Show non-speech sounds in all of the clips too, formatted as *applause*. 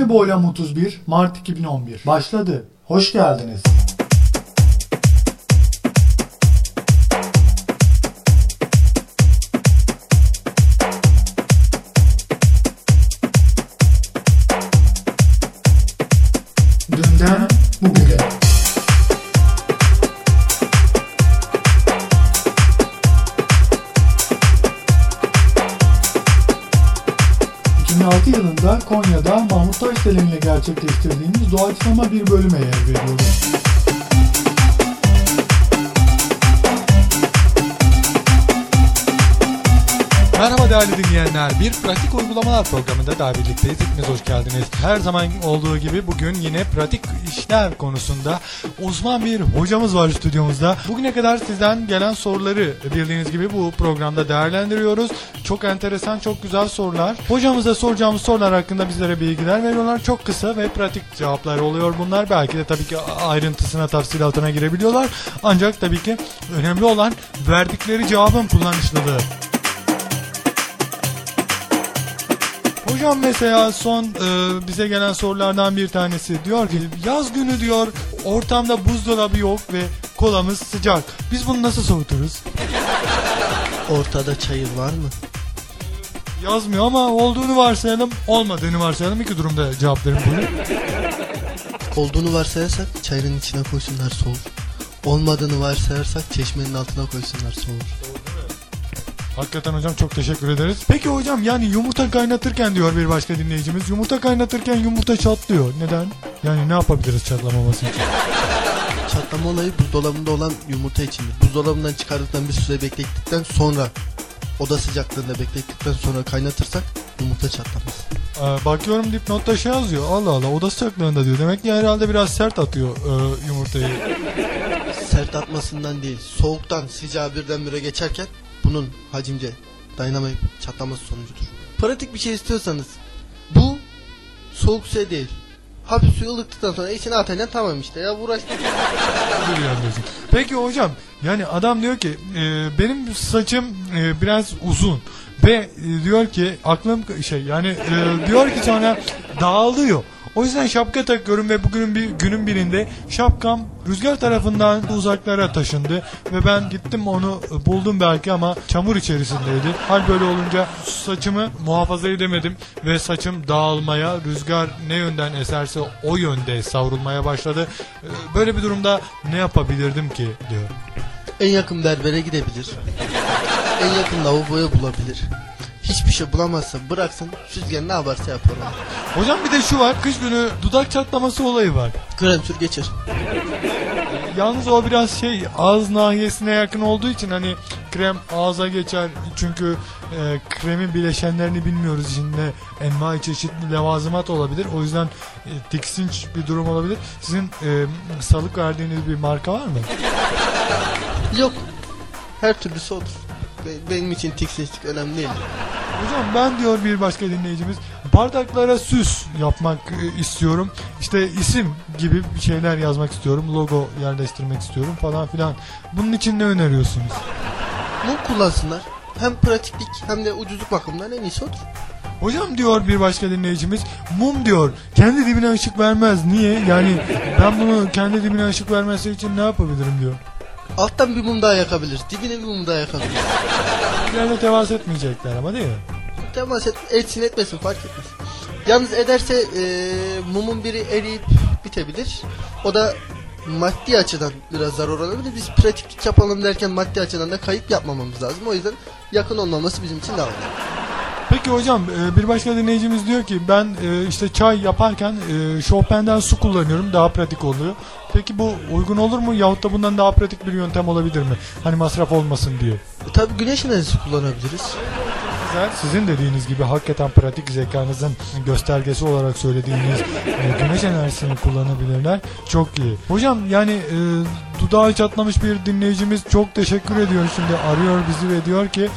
Enemi Boylam 31 Mart 2011 başladı. Hoş geldiniz. Gerçekleştirdiğimiz doğaçlama bir bölüme yer veriyoruz. Değerli dinleyenler. Bir pratik uygulamalar programında daha birlikteyiz. Hepiniz hoş geldiniz. Her zaman olduğu gibi bugün yine pratik işler konusunda uzman bir hocamız var stüdyomuzda. Bugüne kadar sizden gelen soruları bildiğiniz gibi bu programda değerlendiriyoruz. Çok enteresan, çok güzel sorular. Hocamıza soracağımız sorular hakkında bizlere bilgiler veriyorlar. Çok kısa ve pratik cevaplar oluyor bunlar. Belki de tabii ki ayrıntısına, tafsilatına girebiliyorlar. Ancak tabii ki önemli olan verdikleri cevabın kullanışlılığı. Hocam mesela son e, bize gelen sorulardan bir tanesi diyor ki yaz günü diyor ortamda buzdolabı yok ve kolamız sıcak. Biz bunu nasıl soğuturuz? Ortada çayır var mı? Yazmıyor ama olduğunu varsayalım, olmadığını varsayalım. İki durumda cevap verin bunu. Olduğunu varsayarsak çayırın içine koysunlar soğur. Olmadığını varsayarsak çeşmenin altına koysunlar soğur. Hakikaten hocam çok teşekkür ederiz. Peki hocam yani yumurta kaynatırken diyor bir başka dinleyicimiz. Yumurta kaynatırken yumurta çatlıyor. Neden? Yani ne yapabiliriz çatlamaması için? *laughs* Çatlama olayı buzdolabında olan yumurta içindir. Buzdolabından çıkardıktan bir süre beklettikten sonra oda sıcaklığında beklettikten sonra kaynatırsak yumurta çatlamaz. Ee, bakıyorum dipnotta şey yazıyor. Allah Allah oda sıcaklığında diyor. Demek ki herhalde biraz sert atıyor e, yumurtayı. Sert atmasından değil soğuktan sıcağa birdenbire geçerken bunun hacimce dayanamayıp çatlaması sonucudur. Pratik bir şey istiyorsanız bu soğuk su değil. Hafif suyu ılıttıktan sonra içine atacaksın tamam işte ya uğraştık. *laughs* Peki hocam yani adam diyor ki e, benim saçım e, biraz uzun ve e, diyor ki aklım şey yani e, diyor ki sonra dağılıyor. O yüzden şapka takıyorum ve bugünün bir günün birinde şapkam rüzgar tarafından uzaklara taşındı ve ben gittim onu buldum belki ama çamur içerisindeydi. Hal böyle olunca saçımı muhafaza edemedim ve saçım dağılmaya, rüzgar ne yönden eserse o yönde savrulmaya başladı. Ee, Böyle bir durumda ne yapabilirdim ki diyor. En yakın berbere gidebilir. En yakın lavaboya bulabilir. Hiçbir şey bulamazsa bıraksın süzgen ne yaparsa yapar onu. Hocam bir de şu var kış günü dudak çatlaması olayı var. Krem sür geçir. Yalnız o biraz şey ağız nahiyesine yakın olduğu için hani krem ağza geçer çünkü e, kremin bileşenlerini bilmiyoruz içinde envai çeşitli levazımat olabilir o yüzden e, tiksinç bir durum olabilir. Sizin e, salık verdiğiniz bir marka var mı? Yok. Her türlüsü olur. Be- Benim için tiksinçlik önemli değil. Hocam ben diyor bir başka dinleyicimiz bardaklara süs yapmak e, istiyorum. İşte isim gibi bir şeyler yazmak istiyorum. Logo yerleştirmek istiyorum falan filan. Bunun için ne öneriyorsunuz? Mum kullansınlar. Hem pratiklik hem de ucuzluk bakımından en iyisi odur. Hocam diyor bir başka dinleyicimiz mum diyor kendi dibine ışık vermez. Niye? Yani ben bunu kendi dibine ışık vermesi için ne yapabilirim diyor. Alttan bir mum daha yakabilir. Dibine bir mum daha yakabilir. İleride temas etmeyecekler ama değil mi? Temas et, etsin etmesin fark etmez. Yalnız ederse e, mumun biri eriyip bitebilir. O da maddi açıdan biraz zarar olabilir. Biz pratiklik yapalım derken maddi açıdan da kayıp yapmamamız lazım. O yüzden yakın olmaması bizim için daha önemli. Peki hocam e, bir başka dinleyicimiz diyor ki ben e, işte çay yaparken e, Chopin'den su kullanıyorum daha pratik oluyor. Peki bu uygun olur mu yahut da bundan daha pratik bir yöntem olabilir mi? Hani masraf olmasın diye. Tabii güneş enerjisi kullanabiliriz. güzel. Sizin dediğiniz gibi hakikaten pratik zekanızın göstergesi olarak söylediğiniz güneş enerjisini kullanabilirler. Çok iyi. Hocam yani dudağı çatlamış bir dinleyicimiz çok teşekkür ediyor şimdi arıyor bizi ve diyor ki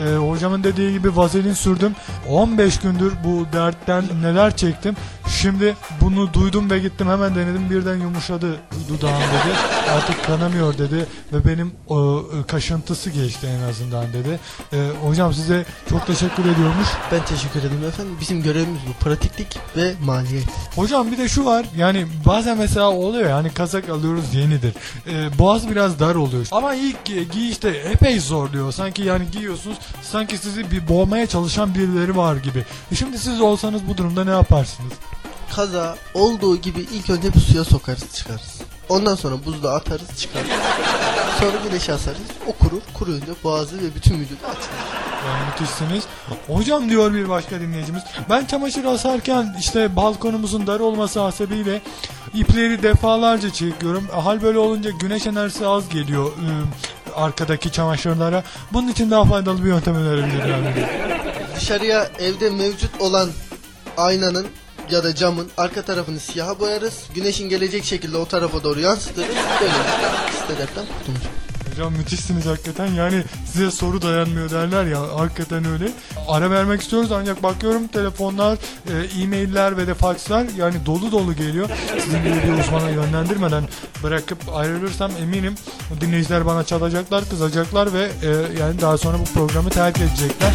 e, hocamın dediği gibi vazelin sürdüm. 15 gündür bu dertten neler çektim. Şimdi bunu duydum ve gittim hemen denedim birden yumuşadı dudağım dedi. Artık kanamıyor dedi ve benim o, e, kaşıntısı geçti en azından dedi. E, hocam size çok teşekkür ediyormuş. Ben teşekkür ederim efendim. Bizim görevimiz bu. Pratiklik ve maliyet. Hocam bir de şu var yani bazen mesela oluyor yani kazak alıyoruz yenidir. E, boğaz biraz dar oluyor. Ama ilk e, giyişte epey zorluyor. Sanki yani giyiyorsunuz sanki sizi bir boğmaya çalışan birileri var gibi. E şimdi siz olsanız bu durumda ne yaparsınız? Kaza olduğu gibi ilk önce bir suya sokarız çıkarız. Ondan sonra buzluğa atarız çıkarız. Sonra güneşe asarız. O kurur. Kuruyunca boğazı ve bütün vücudu açılır. Yani müthişsiniz. Hocam diyor bir başka dinleyicimiz. Ben çamaşır asarken işte balkonumuzun dar olması hasebiyle ipleri defalarca çekiyorum. Hal böyle olunca güneş enerjisi az geliyor ıı, arkadaki çamaşırlara. Bunun için daha faydalı bir yöntem önerebilirler mi? Dışarıya evde mevcut olan aynanın ya da camın arka tarafını siyaha boyarız. Güneşin gelecek şekilde o tarafa doğru yansıtırız. Böyle *laughs* kurtulur. Hocam müthişsiniz hakikaten. Yani size soru dayanmıyor derler ya. Hakikaten öyle. Ara vermek istiyoruz ancak bakıyorum telefonlar, e, e-mailler ve de fakslar yani dolu dolu geliyor. Sizin gibi bir uzmana yönlendirmeden bırakıp ayrılırsam eminim dinleyiciler bana çalacaklar, kızacaklar ve e, yani daha sonra bu programı terk edecekler.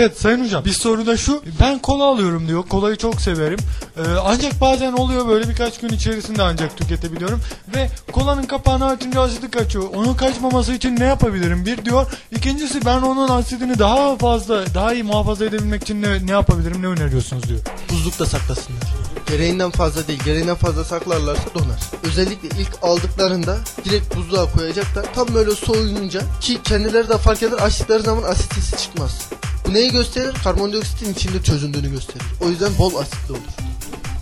Evet Sayın Hocam bir soru da şu. Ben kola alıyorum diyor. Kolayı çok severim. Ee, ancak bazen oluyor böyle birkaç gün içerisinde ancak tüketebiliyorum. Ve kolanın kapağını açınca asidi kaçıyor. Onun kaçmaması için ne yapabilirim? Bir diyor. İkincisi ben onun asidini daha fazla, daha iyi muhafaza edebilmek için ne, ne yapabilirim? Ne öneriyorsunuz diyor. Buzlukta saklasınlar. Gereğinden fazla değil, gereğinden fazla saklarlarsa donar. Özellikle ilk aldıklarında direkt buzluğa koyacaklar. Tam böyle soğuyunca ki kendileri de fark eder açtıkları zaman asit sesi çıkmaz. Bu neyi gösterir? Karbondioksitin içinde çözündüğünü gösterir. O yüzden bol asitli olur.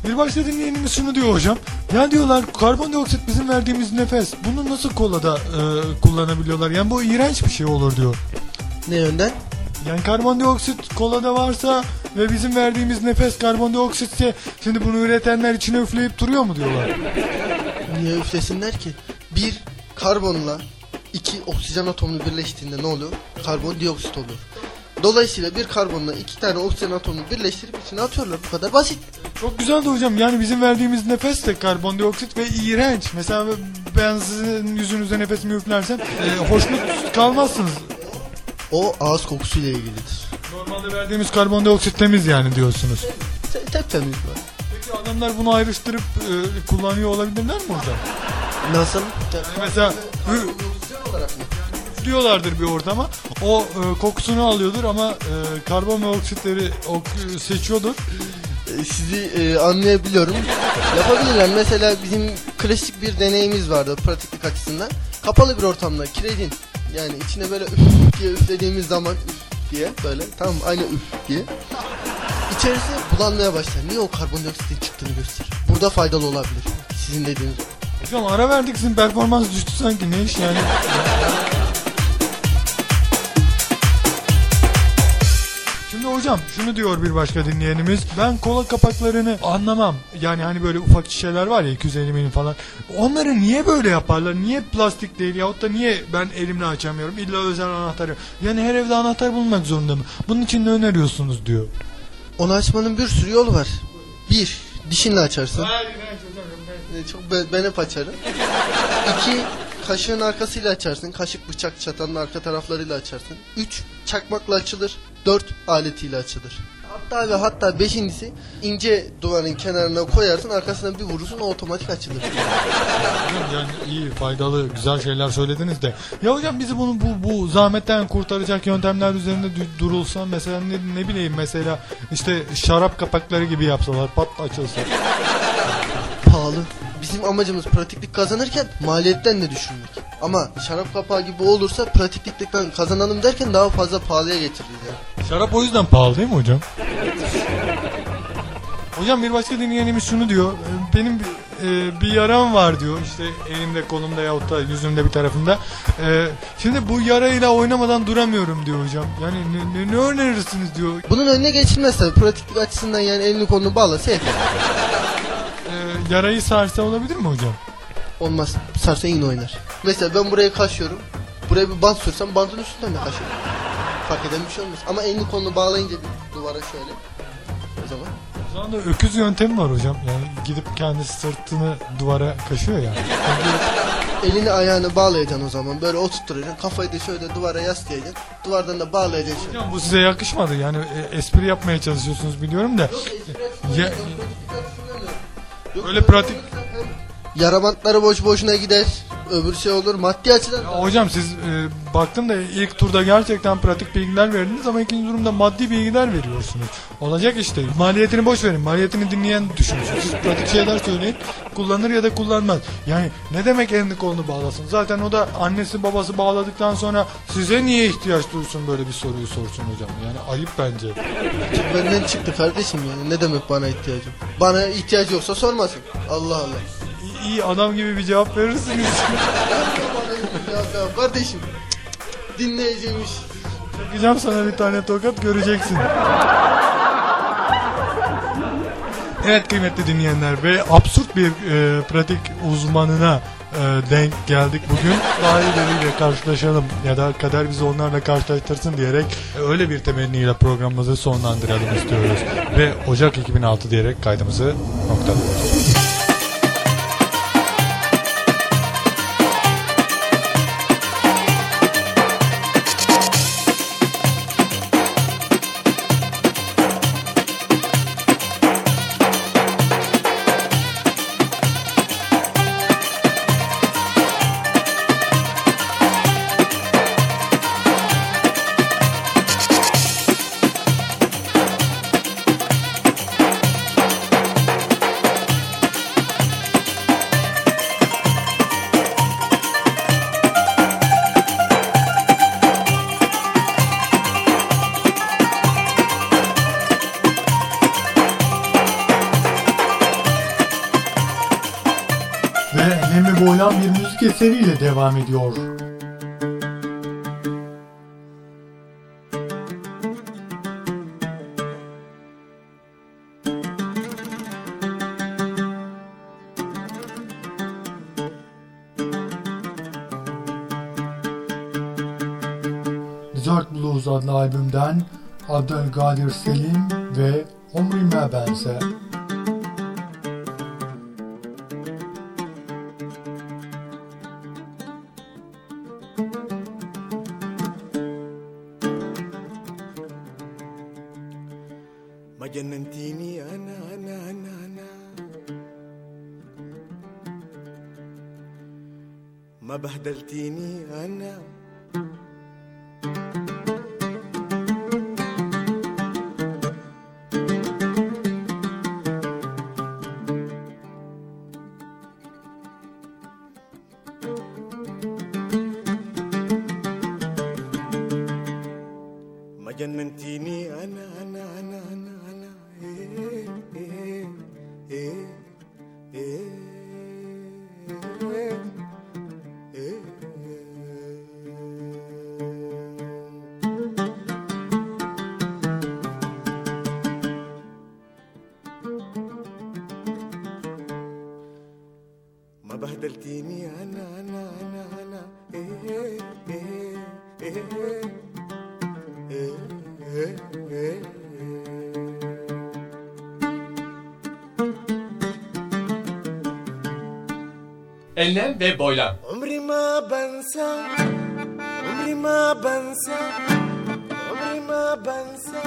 Bir başka dinleyenimiz şunu diyor hocam. Ya diyorlar karbondioksit bizim verdiğimiz nefes. Bunu nasıl kolada e, kullanabiliyorlar? Yani bu iğrenç bir şey olur diyor. Ne yönden? Yani karbondioksit kolada varsa ve bizim verdiğimiz nefes karbondioksitse şimdi bunu üretenler içine üfleyip duruyor mu diyorlar. Niye üflesinler ki? Bir karbonla iki oksijen atomunu birleştiğinde ne oluyor? Karbondioksit oluyor. Dolayısıyla bir karbonla iki tane oksijen atomunu birleştirip içine atıyorlar. Bu kadar basit. Çok güzel de hocam yani bizim verdiğimiz nefes de karbondioksit ve iğrenç. Mesela ben sizin yüzünüze nefesimi üflersem e, hoşnut kalmazsınız. O ağız kokusuyla ilgilidir. Normalde verdiğimiz karbondioksit temiz yani diyorsunuz. Te- Tertemiz bu. Peki adamlar bunu ayrıştırıp e, kullanıyor olabilirler mi hocam? Nasıl? Mesela ü- Oksijen olarak mı? diyorlardır bir ortama. O e, kokusunu alıyordur ama e, karbon ve oksitleri ok- seçiyordur. Ee, Sizi e, anlayabiliyorum. Yapabilirler. Mesela bizim klasik bir deneyimiz vardı pratiklik açısından. Kapalı bir ortamda kiretin yani içine böyle üf diye üflediğimiz zaman diye böyle mı? aynı üf diye. İçerisi bulanmaya başlar. Niye o karbondioksitin çıktığını gösterir. Burada faydalı olabilir. Sizin dediğiniz. Hocam ara verdik sizin performans düştü sanki ne iş yani. Hocam şunu diyor bir başka dinleyenimiz. Ben kola kapaklarını anlamam. Yani hani böyle ufak şişeler var ya 250 milim falan. Onları niye böyle yaparlar? Niye plastik değil yahut da niye ben elimle açamıyorum? İlla özel anahtarı. Yani her evde anahtar bulunmak zorunda mı? Bunun için ne öneriyorsunuz diyor. Onu açmanın bir sürü yolu var. Bir, dişinle açarsın. Ee, Çok ben, ben hep açarım. *laughs* İki, kaşığın arkasıyla açarsın. Kaşık, bıçak, çatanın arka taraflarıyla açarsın. Üç, çakmakla açılır. Dört, aletiyle açılır. Hatta ve hatta beşincisi ince duvarın kenarına koyarsın arkasına bir vurursun o otomatik açılır. Yani iyi faydalı güzel şeyler söylediniz de. Ya hocam bizi bunu bu, bu zahmetten kurtaracak yöntemler üzerinde du- durulsa mesela ne, ne bileyim mesela işte şarap kapakları gibi yapsalar pat açılsa. Pahalı. Bizim amacımız pratiklik kazanırken maliyetten de düşürmek. Ama şarap kapağı gibi olursa pratiklikten kazanalım derken daha fazla pahalıya getiririz yani. Şarap o yüzden pahalı değil mi hocam? Hocam bir başka dinleyenimiz şunu diyor. e, Benim bir, e, bir yaram var diyor. İşte elimde, kolumda yahut da yüzümde bir tarafında. E, şimdi bu yarayla oynamadan duramıyorum diyor hocam. Yani ne, ne, ne önerirsiniz diyor. Bunun önüne geçilmez tabii. Pratiklik açısından yani elini kolunu bağlasa yeter. E, yarayı sarsa olabilir mi hocam? Olmaz. Sarsa yine oynar. Mesela ben buraya kaşıyorum. Buraya bir bant sürsem bantın üstünden de kaşırım. Fark eden bir şey olmaz. Ama elini kolunu bağlayınca bir duvara şöyle. O zaman. O zaman da öküz yöntemi var hocam. Yani gidip kendi sırtını duvara kaşıyor ya. Elini ayağını bağlayacaksın o zaman. Böyle oturtturacaksın. Kafayı da şöyle duvara yaslayacaksın. Duvardan da bağlayacaksın şöyle. Hocam bu size yakışmadı. Yani e, espri yapmaya çalışıyorsunuz biliyorum da. Ya, Öyle pratik- Yara bantları boş boşuna gider. Öbür şey olur. Maddi açıdan Ya hocam siz e, baktım da ilk turda gerçekten pratik bilgiler verdiniz ama ikinci durumda maddi bilgiler veriyorsunuz. Olacak işte. Maliyetini boş verin. Maliyetini dinleyen düşünsün. Siz pratik şeyler söyleyin. Kullanır ya da kullanmaz. Yani ne demek elini kolunu bağlasın? Zaten o da annesi babası bağladıktan sonra size niye ihtiyaç duysun böyle bir soruyu sorsun hocam? Yani ayıp bence. benden çıktı kardeşim yani. Ne demek bana ihtiyacım? Bana ihtiyacı yoksa sormasın. Allah Allah. İyi, adam gibi bir cevap verirsiniz. *laughs* ya, kardeşim. Dinleyeceğimiş. Çakacağım sana bir tane tokat göreceksin. Evet kıymetli dinleyenler ve absürt bir e, pratik uzmanına e, denk geldik bugün. Daha ileriyle karşılaşalım ya da kader bizi onlarla karşılaştırsın diyerek e, öyle bir temenniyle programımızı sonlandıralım istiyoruz. Ve Ocak 2006 diyerek kaydımızı noktalıyoruz. Ve Nemi Boylan bir müzik eseriyle devam ediyor. Desert Blues adlı albümden Abdülkadir Selim ve Umrime Bense. ما جننتيني أنا أنا أنا أنا ما بهدلتيني أنا ما بهدلتيني انا انا انا انا إيه إيه إيه Enlem ve boylan. عمري ما بنسى عمري ما بنسى عمري ما بنسى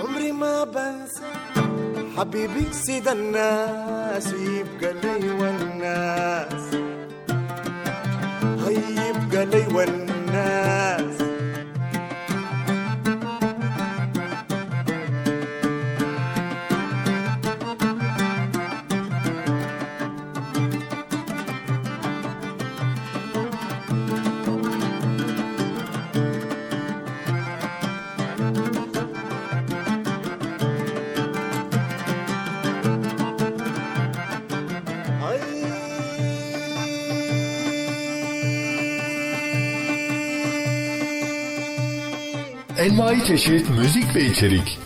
عمري ما بنسى حبيبي سيد الناس يبقى لي والناس. هي يبقى لي والناس. Envai çeşit müzik ve içerik.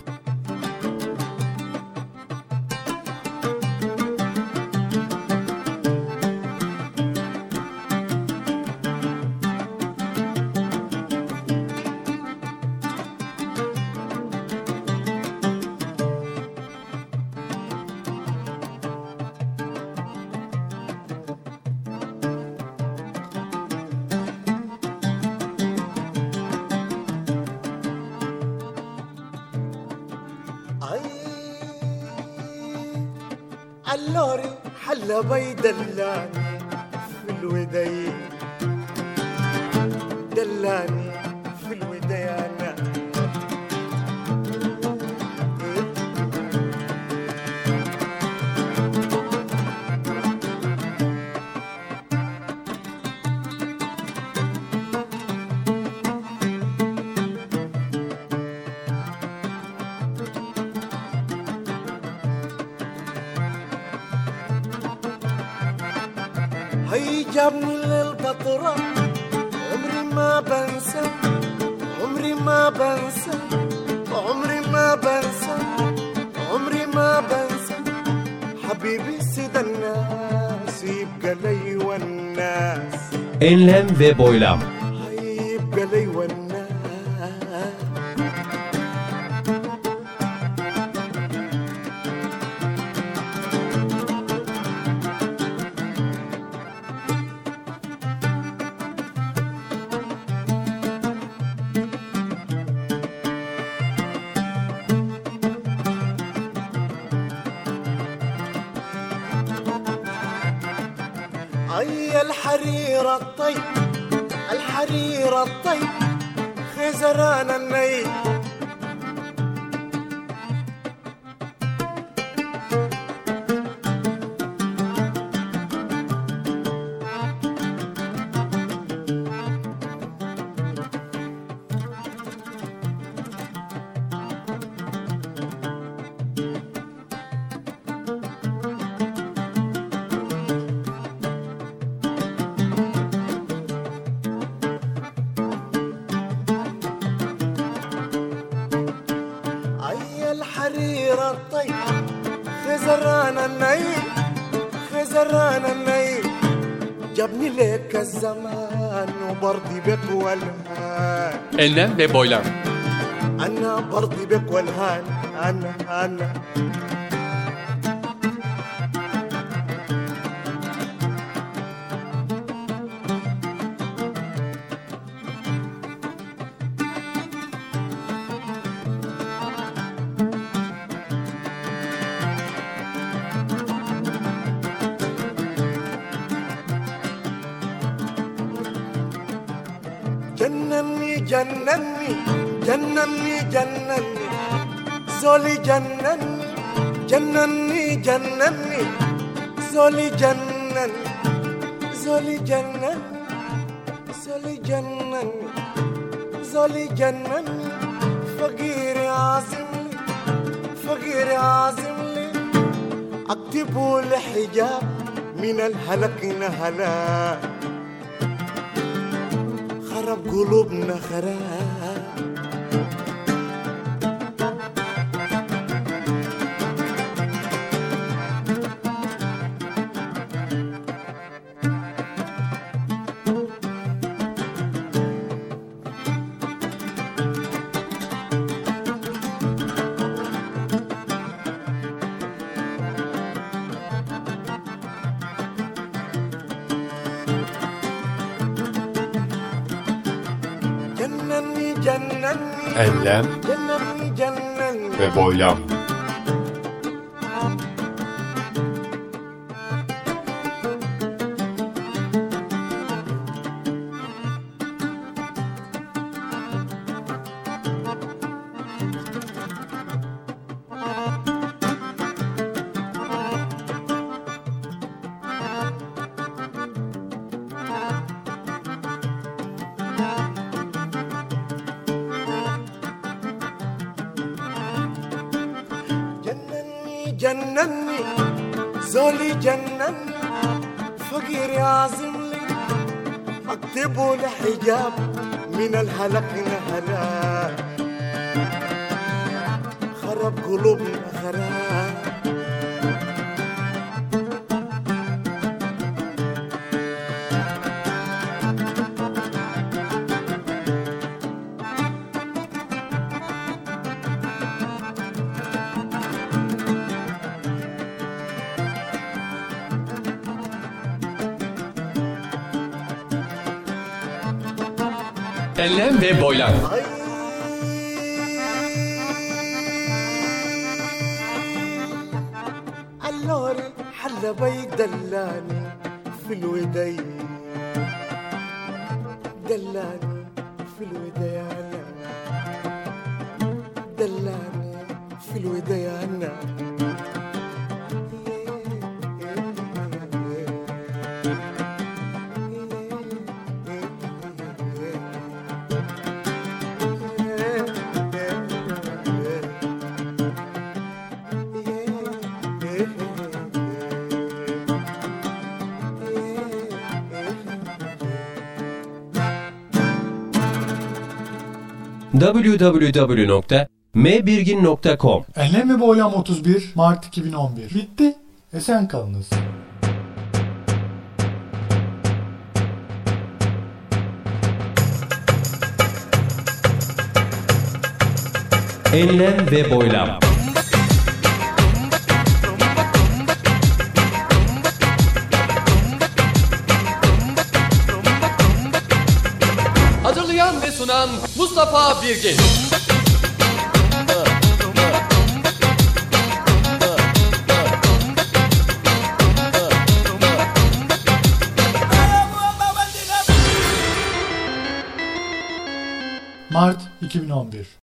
النار حلى بيدلاني في الوديان جابني للبطرة. عمري ما بنسى عمري ما بنسى عمري ما بنسى عمري ما بنسى. حبيبي سيد الناس يبقى لي والناس. Enlem ve boylam. الحرير الطيب الحرير الطيب خزران النيل. لك الزمان وبرضي بك والهان Enlem ve boylam. أنا برضي بك والهان أنا أنا جنني جنني جنني زولي جنني جنني جنني زولي جنني زولي جنني زولي جنني زولي جنني. فقير عازم لي فقير عازم لي أكتبوا الحجاب من الهلك نهلاك قلوبنا خراب. enlem ve boylam. ولا حجاب من الهلق نهلا خرب قلوبنا خراب. Enlem ve boylam. اللوري حل بيدلاني في الودين دلاني في الوديان دلاني في الوديان www.mbirgin.com Enlem ve Boylam 31 Mart 2011. Bitti. Esen kalınız. Enlem ve Boylam sunan Mustafa Birgin. Mart 2011.